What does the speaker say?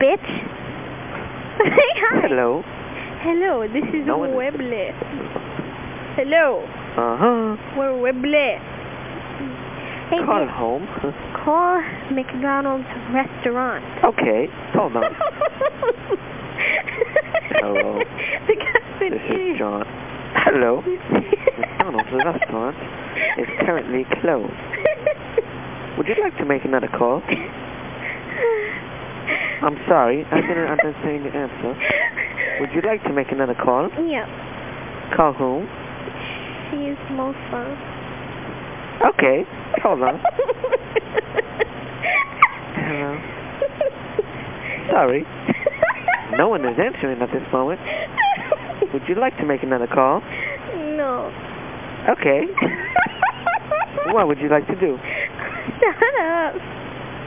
bitch. Hi. Hello. Hello, this is No Hello, Uh-huh. we're Webley. Hey, Call home. call McDonald's restaurant. Okay, hold on. Hello. The This is John. Hello. McDonald's restaurant is currently closed. Would you like to make another call? I'm sorry, I didn't understand the answer. Would you like to make another call? Yeah, Call whom? she's Mofa. Okay, hold on. Hello. Sorry, no one is answering at this moment. Would you like to make another call? No. Okay. What would you like to do? Shut up.